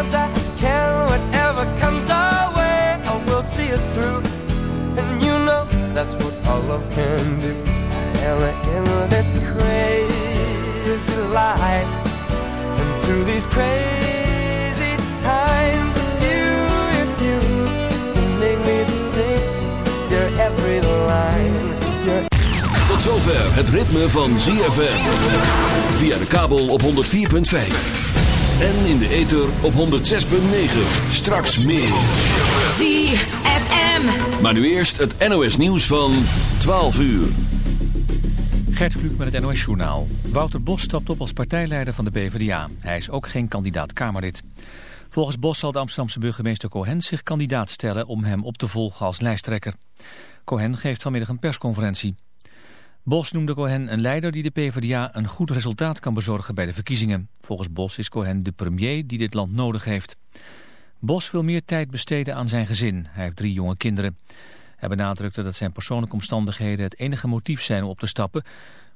because I can. Whatever comes our way, I will see it through, and you know that's what all love can do. And in this crazy life, and through these crazy times, it's you, it's you. You make me sing your every line. Your Tot zover het ritme van ZFM. Via de kabel op 104.5. En in de ether op 106.9. Straks meer. ZFM. Maar nu eerst het NOS nieuws van 12 uur. Gert Kluk met het NOS Journaal. Wouter Bos stapt op als partijleider van de PvdA. Hij is ook geen kandidaat Kamerlid. Volgens Bos zal de Amsterdamse burgemeester Cohen zich kandidaat stellen om hem op te volgen als lijsttrekker. Cohen geeft vanmiddag een persconferentie. Bos noemde Cohen een leider die de PvdA een goed resultaat kan bezorgen bij de verkiezingen. Volgens Bos is Cohen de premier die dit land nodig heeft. Bos wil meer tijd besteden aan zijn gezin. Hij heeft drie jonge kinderen. Hij benadrukte dat zijn persoonlijke omstandigheden het enige motief zijn om op te stappen.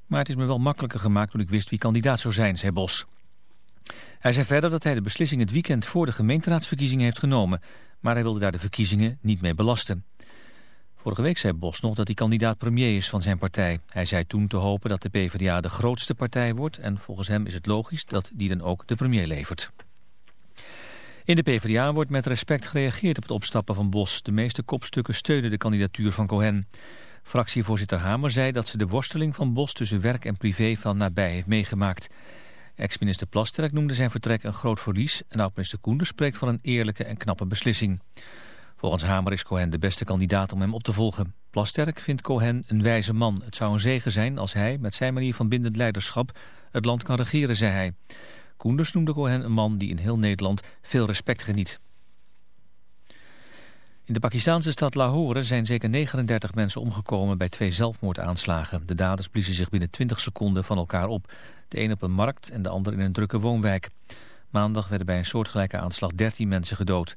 Maar het is me wel makkelijker gemaakt toen ik wist wie kandidaat zou zijn, zei Bos. Hij zei verder dat hij de beslissing het weekend voor de gemeenteraadsverkiezingen heeft genomen. Maar hij wilde daar de verkiezingen niet mee belasten. Vorige week zei Bos nog dat hij kandidaat premier is van zijn partij. Hij zei toen te hopen dat de PvdA de grootste partij wordt... en volgens hem is het logisch dat die dan ook de premier levert. In de PvdA wordt met respect gereageerd op het opstappen van Bos. De meeste kopstukken steunen de kandidatuur van Cohen. Fractievoorzitter Hamer zei dat ze de worsteling van Bos tussen werk en privé van nabij heeft meegemaakt. Ex-minister Plasterk noemde zijn vertrek een groot verlies... en oud-minister Koenders spreekt van een eerlijke en knappe beslissing. Volgens Hamer is Cohen de beste kandidaat om hem op te volgen. Plasterk vindt Cohen een wijze man. Het zou een zegen zijn als hij, met zijn manier van bindend leiderschap... het land kan regeren, zei hij. Koenders noemde Cohen een man die in heel Nederland veel respect geniet. In de Pakistanse stad Lahore zijn zeker 39 mensen omgekomen bij twee zelfmoordaanslagen. De daders bliezen zich binnen 20 seconden van elkaar op. De een op een markt en de ander in een drukke woonwijk. Maandag werden bij een soortgelijke aanslag 13 mensen gedood.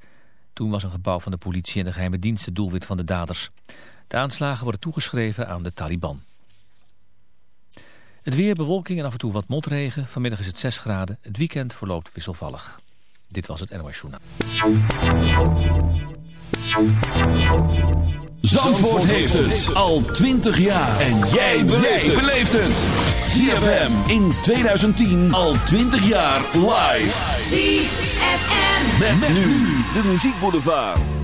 Toen was een gebouw van de politie en de geheime dienst het doelwit van de daders. De aanslagen worden toegeschreven aan de Taliban. Het weer, bewolking en af en toe wat motregen. Vanmiddag is het 6 graden. Het weekend verloopt wisselvallig. Dit was het NOS Journaal. Zandvoort heeft het al 20 jaar. En jij beleeft het. ZFM in 2010 al 20 jaar live. ZFM. Met, nu de muziekboulevard.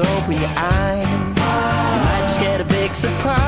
open your eyes. You might just get a big surprise.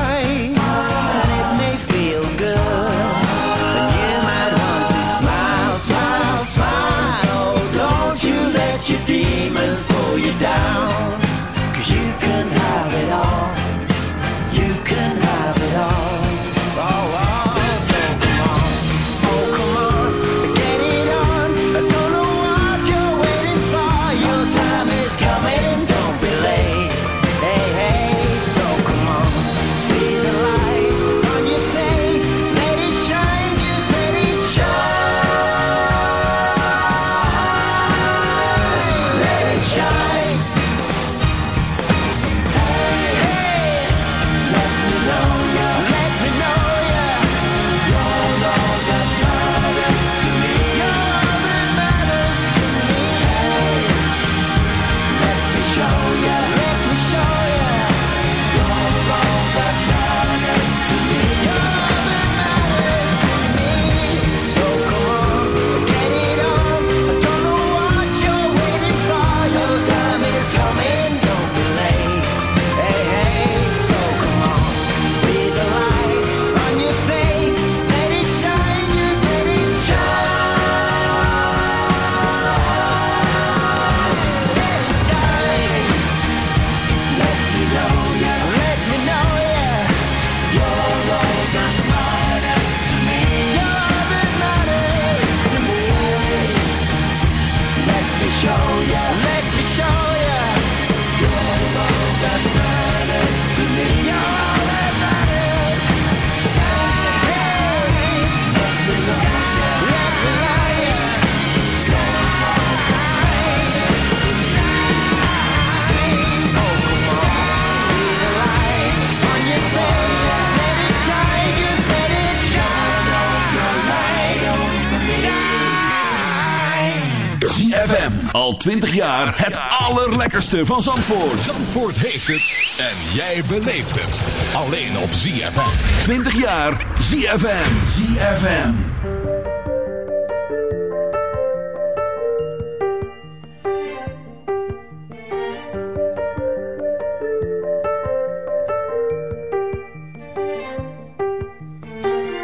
twintig jaar het allerlekkerste van Zandvoort. Zandvoort heeft het en jij beleeft het. Alleen op ZFM. Twintig jaar ZFM. ZFM.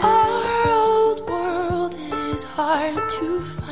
Our world is hard to.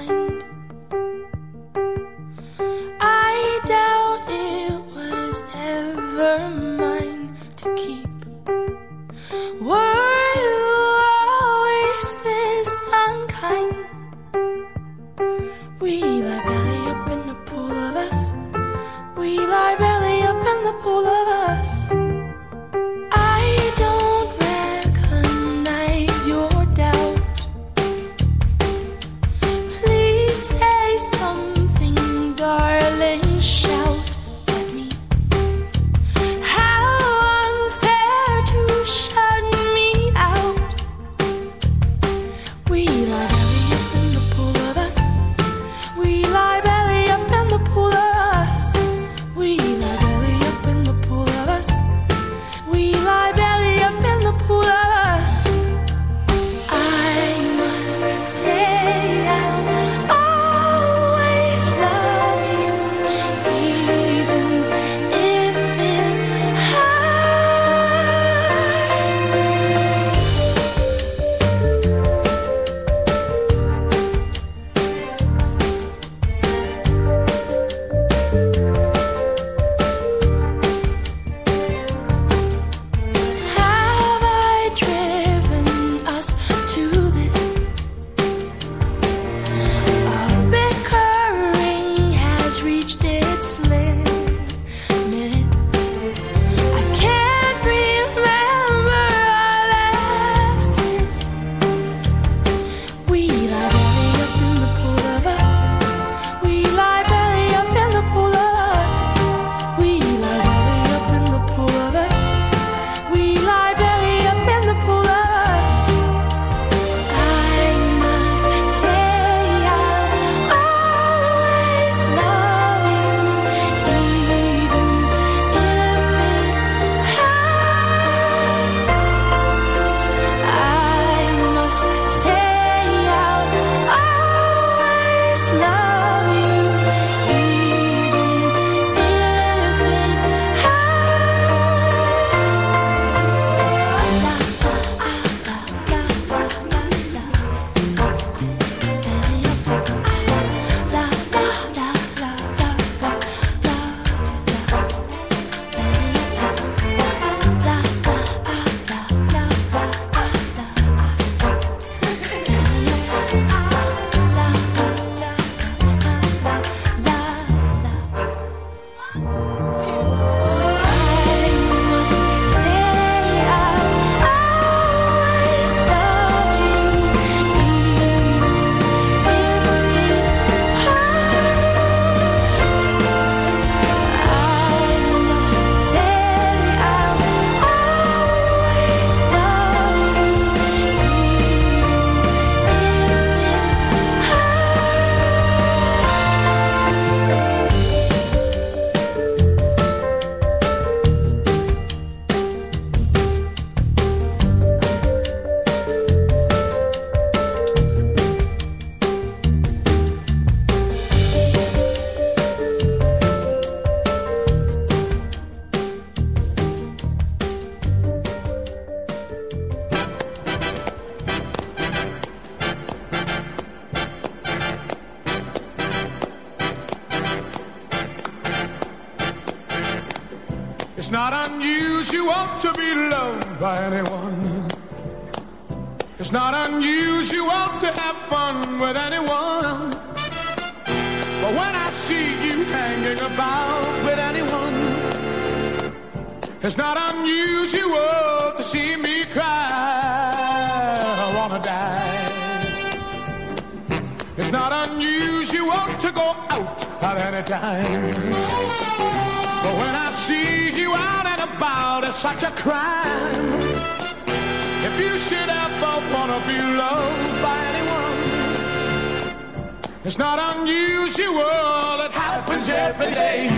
It's not unusual. It happens every day.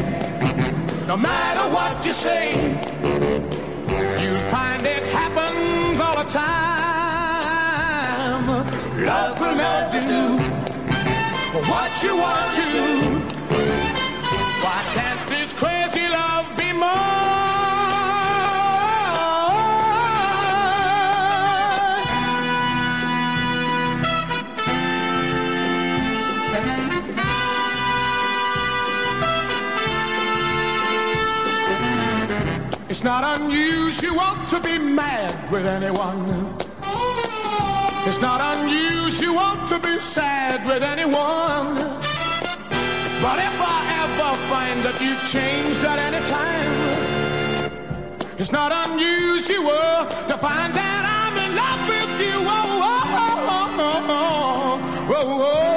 No matter what you say, you'll find it happens all the time. Love will never do what you want to. Why can't this crazy love be more? It's not unusual to be mad with anyone. It's not unusual to be sad with anyone. But if I ever find that you've changed at any time, it's not unusual to find that I'm in love with you. Whoa, whoa, whoa, whoa, whoa,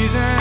reason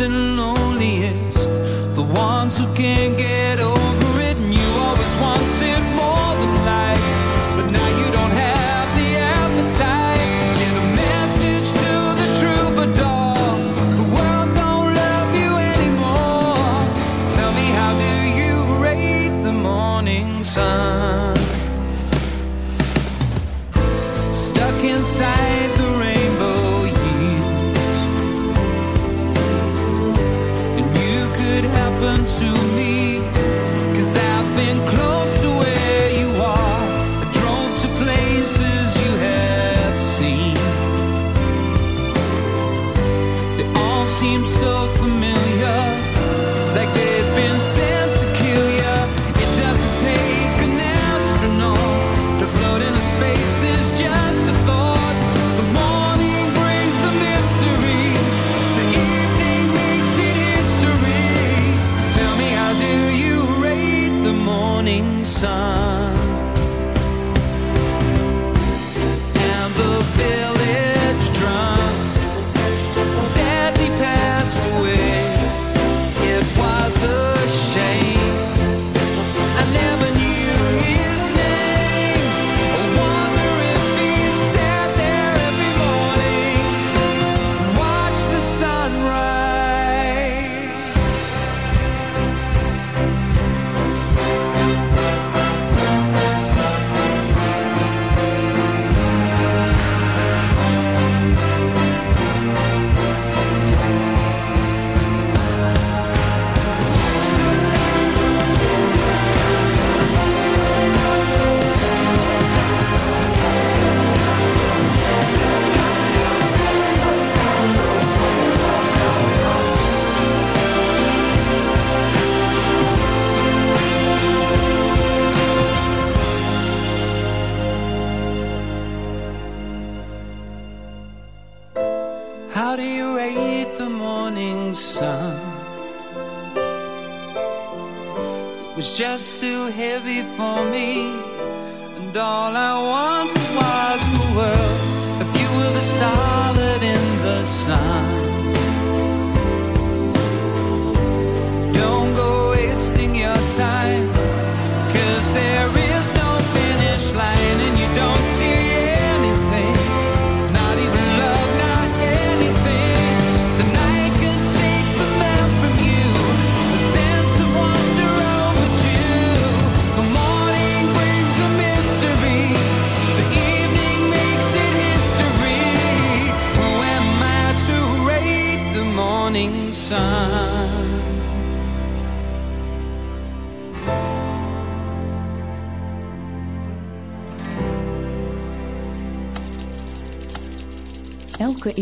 distant noise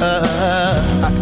love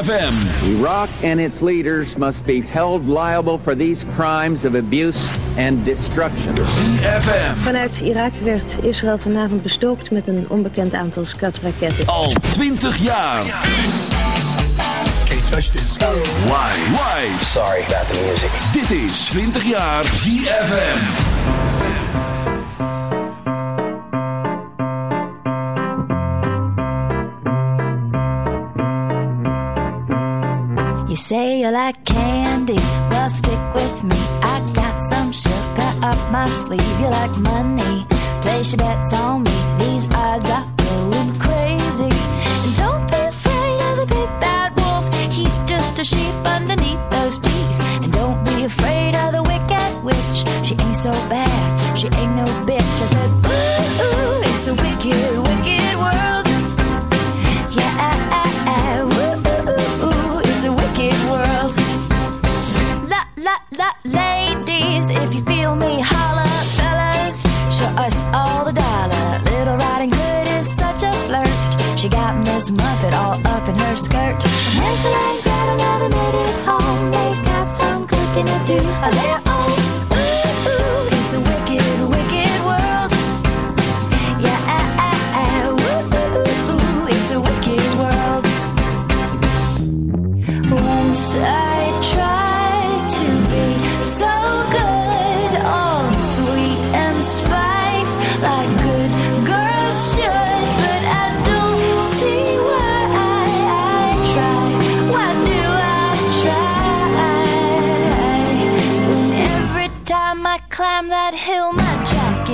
ZFM. Iraq and its leaders must be held liable for these crimes of abuse and destruction. Vanuit Irak werd Israël vanavond bestookt met een onbekend aantal skatraketten. Al 20 jaar. Why? this. Sorry about the music. Dit is 20 jaar ZFM. leave you like money. Place your bets on me.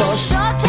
for sure.